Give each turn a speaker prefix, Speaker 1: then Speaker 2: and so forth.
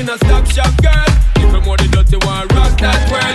Speaker 1: in a stop shop, girl. Give me more than dirty one rock that world.